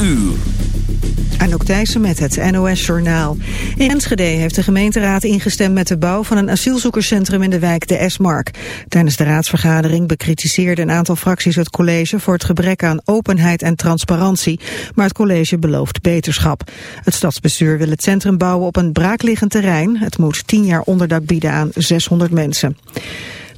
uur. Anouk Thijssen met het NOS-journaal. In Enschede heeft de gemeenteraad ingestemd met de bouw van een asielzoekerscentrum in de wijk de Esmark. Tijdens de raadsvergadering bekritiseerde een aantal fracties het college voor het gebrek aan openheid en transparantie. Maar het college belooft beterschap. Het stadsbestuur wil het centrum bouwen op een braakliggend terrein. Het moet tien jaar onderdak bieden aan 600 mensen.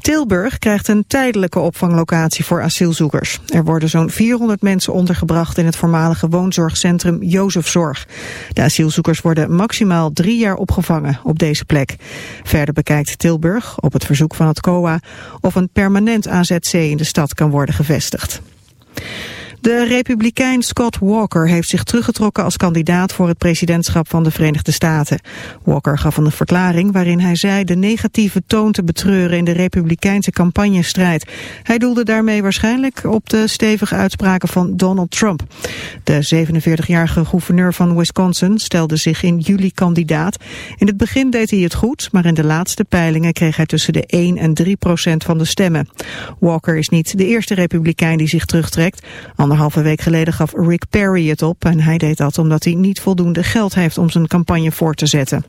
Tilburg krijgt een tijdelijke opvanglocatie voor asielzoekers. Er worden zo'n 400 mensen ondergebracht in het voormalige woonzorgcentrum Jozefzorg. De asielzoekers worden maximaal drie jaar opgevangen op deze plek. Verder bekijkt Tilburg, op het verzoek van het COA, of een permanent AZC in de stad kan worden gevestigd. De republikein Scott Walker heeft zich teruggetrokken als kandidaat voor het presidentschap van de Verenigde Staten. Walker gaf een verklaring waarin hij zei de negatieve toon te betreuren in de republikeinse campagnestrijd. Hij doelde daarmee waarschijnlijk op de stevige uitspraken van Donald Trump. De 47-jarige gouverneur van Wisconsin stelde zich in juli kandidaat. In het begin deed hij het goed, maar in de laatste peilingen kreeg hij tussen de 1 en 3 procent van de stemmen. Walker is niet de eerste republikein die zich terugtrekt. Anderhalve week geleden gaf Rick Perry het op en hij deed dat omdat hij niet voldoende geld heeft om zijn campagne voor te zetten.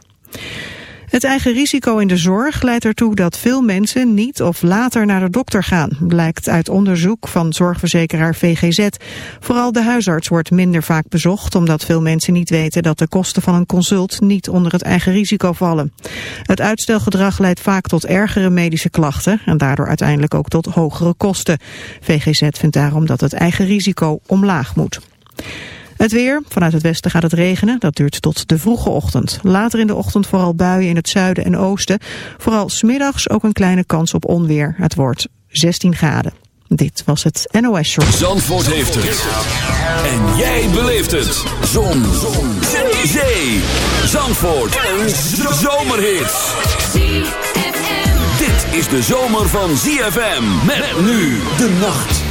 Het eigen risico in de zorg leidt ertoe dat veel mensen niet of later naar de dokter gaan, blijkt uit onderzoek van zorgverzekeraar VGZ. Vooral de huisarts wordt minder vaak bezocht, omdat veel mensen niet weten dat de kosten van een consult niet onder het eigen risico vallen. Het uitstelgedrag leidt vaak tot ergere medische klachten en daardoor uiteindelijk ook tot hogere kosten. VGZ vindt daarom dat het eigen risico omlaag moet. Het weer, vanuit het westen gaat het regenen, dat duurt tot de vroege ochtend. Later in de ochtend vooral buien in het zuiden en oosten. Vooral smiddags ook een kleine kans op onweer. Het wordt 16 graden. Dit was het NOS Short. Zandvoort heeft het. En jij beleeft het. Zon. Zon. Zee. Zee. Zandvoort. Een zomerhit. Dit is de zomer van ZFM. Met nu de nacht.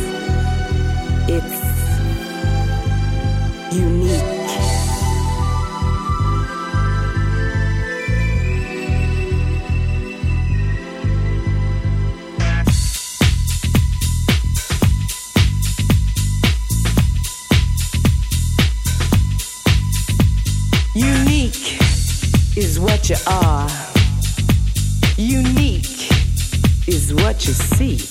See.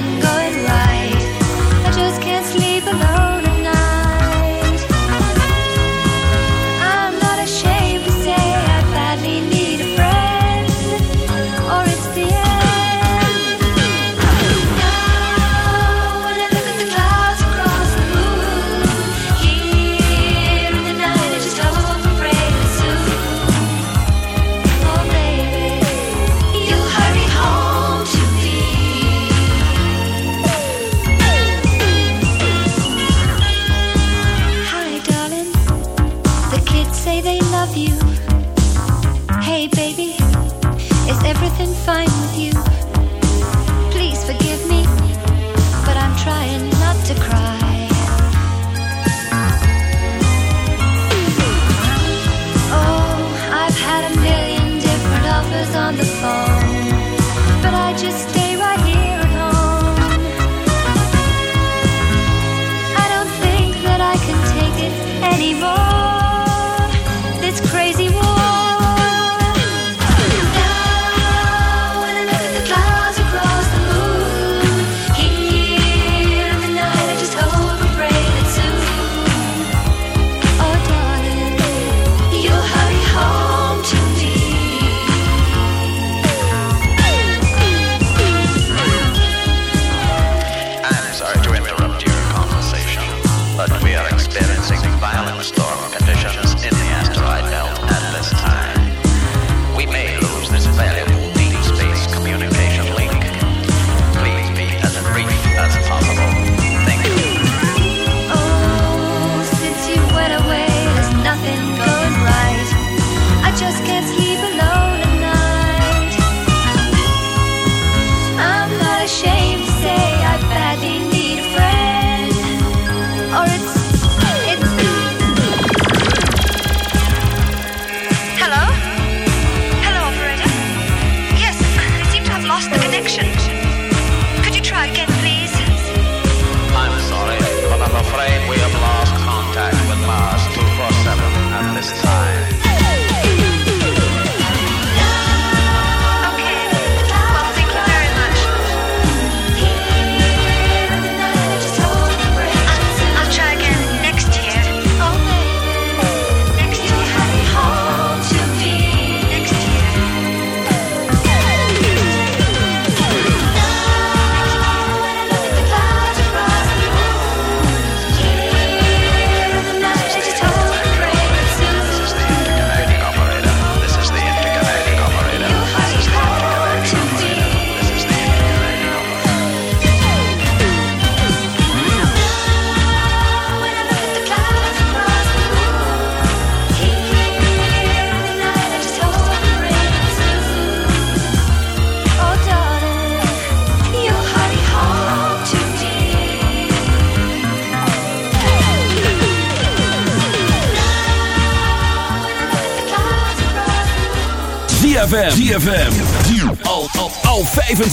go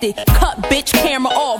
Cut bitch camera off.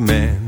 Your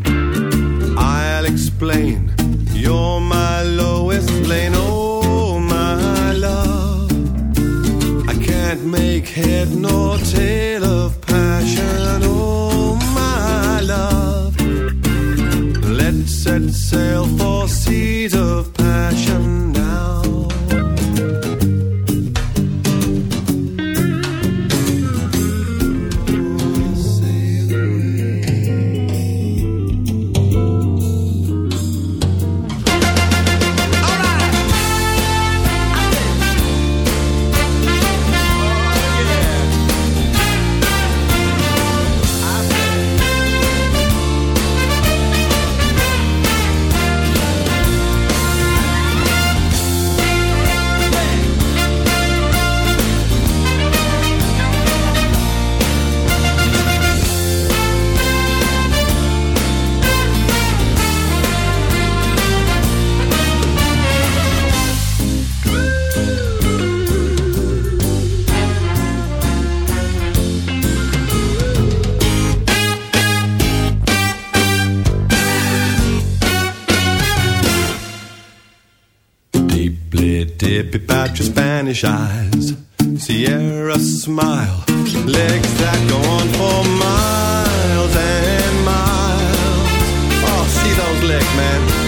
Deeply dip about your Spanish eyes. Sierra smile. Legs that go on for miles and miles. Oh, see those legs, man.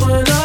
when I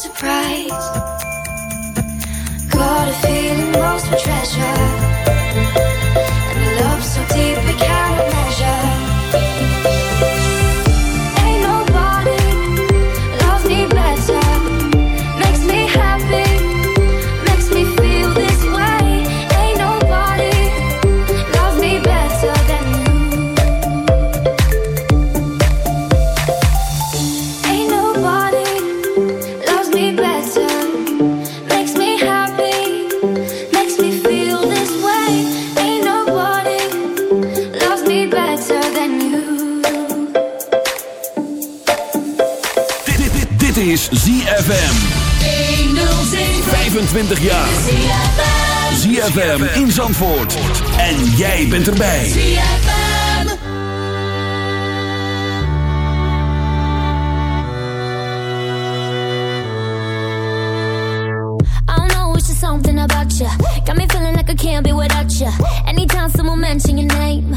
surprise. Dit, is ZFM. 25 jaar. ZFM in Zandvoort. En jij bent erbij. ZFM. something about you. Got me feeling like I can't be without you. Anytime someone mention your name,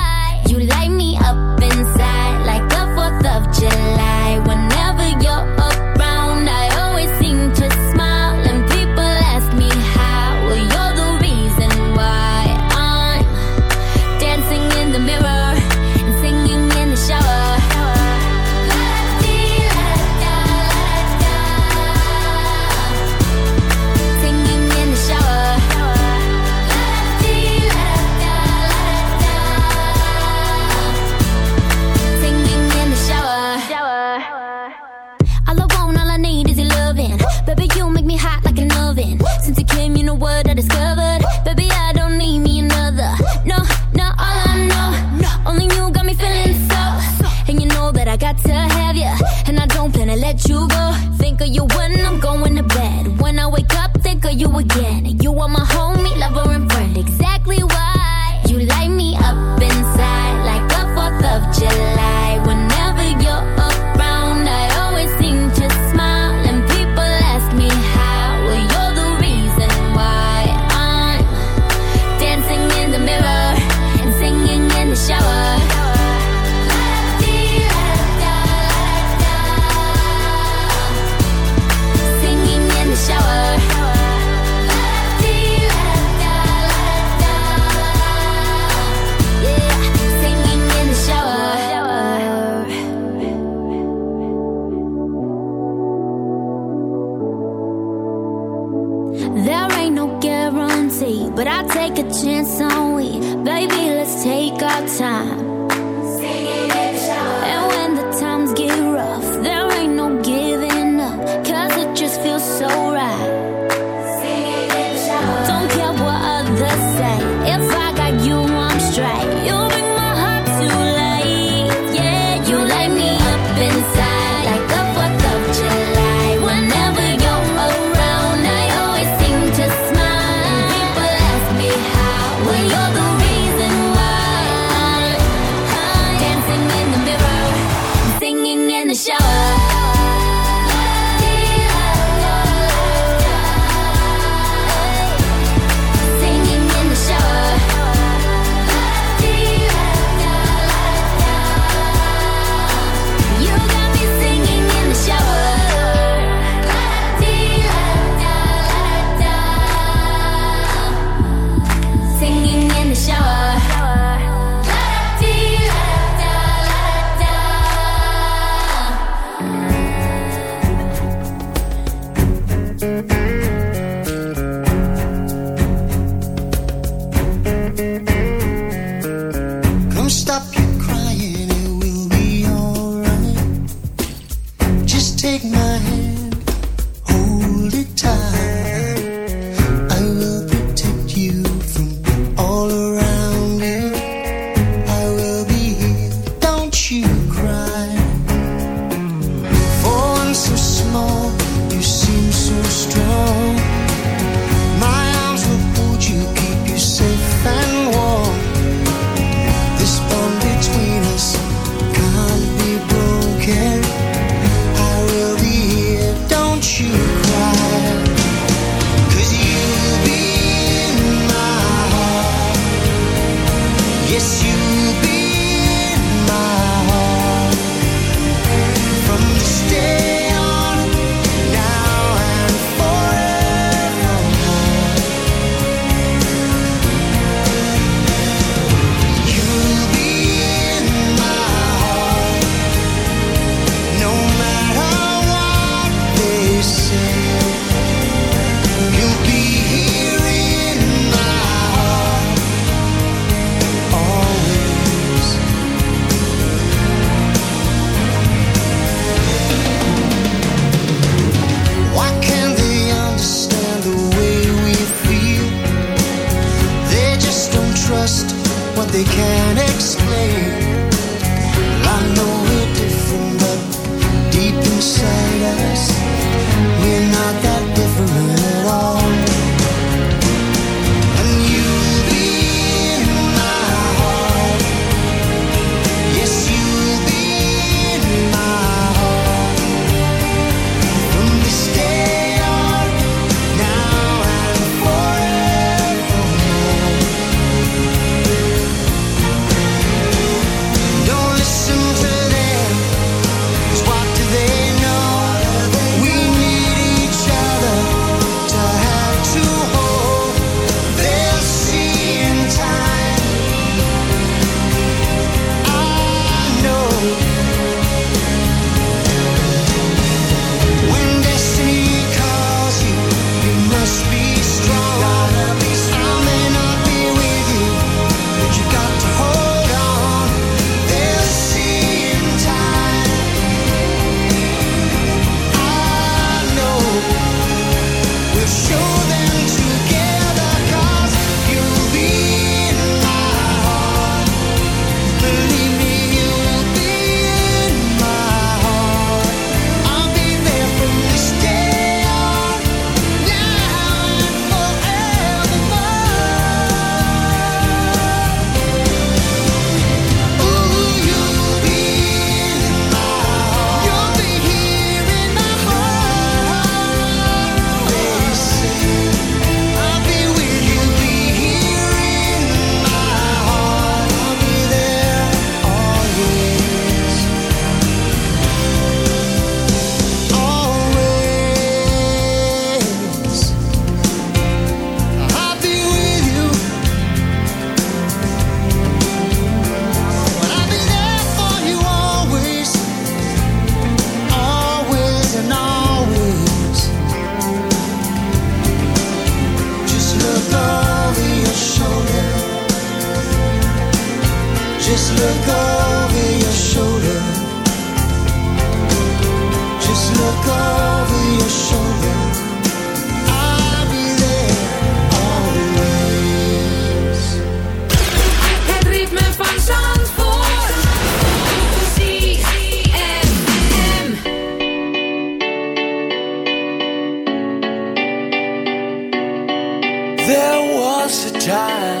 stop Just look over your shoulder. Just look over your shoulder. I'll be there always. Het ritme van Zandvoort. There was a time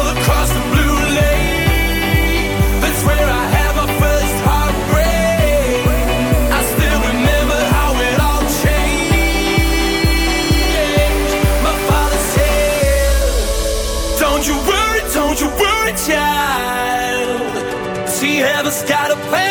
child. She ever got a pain.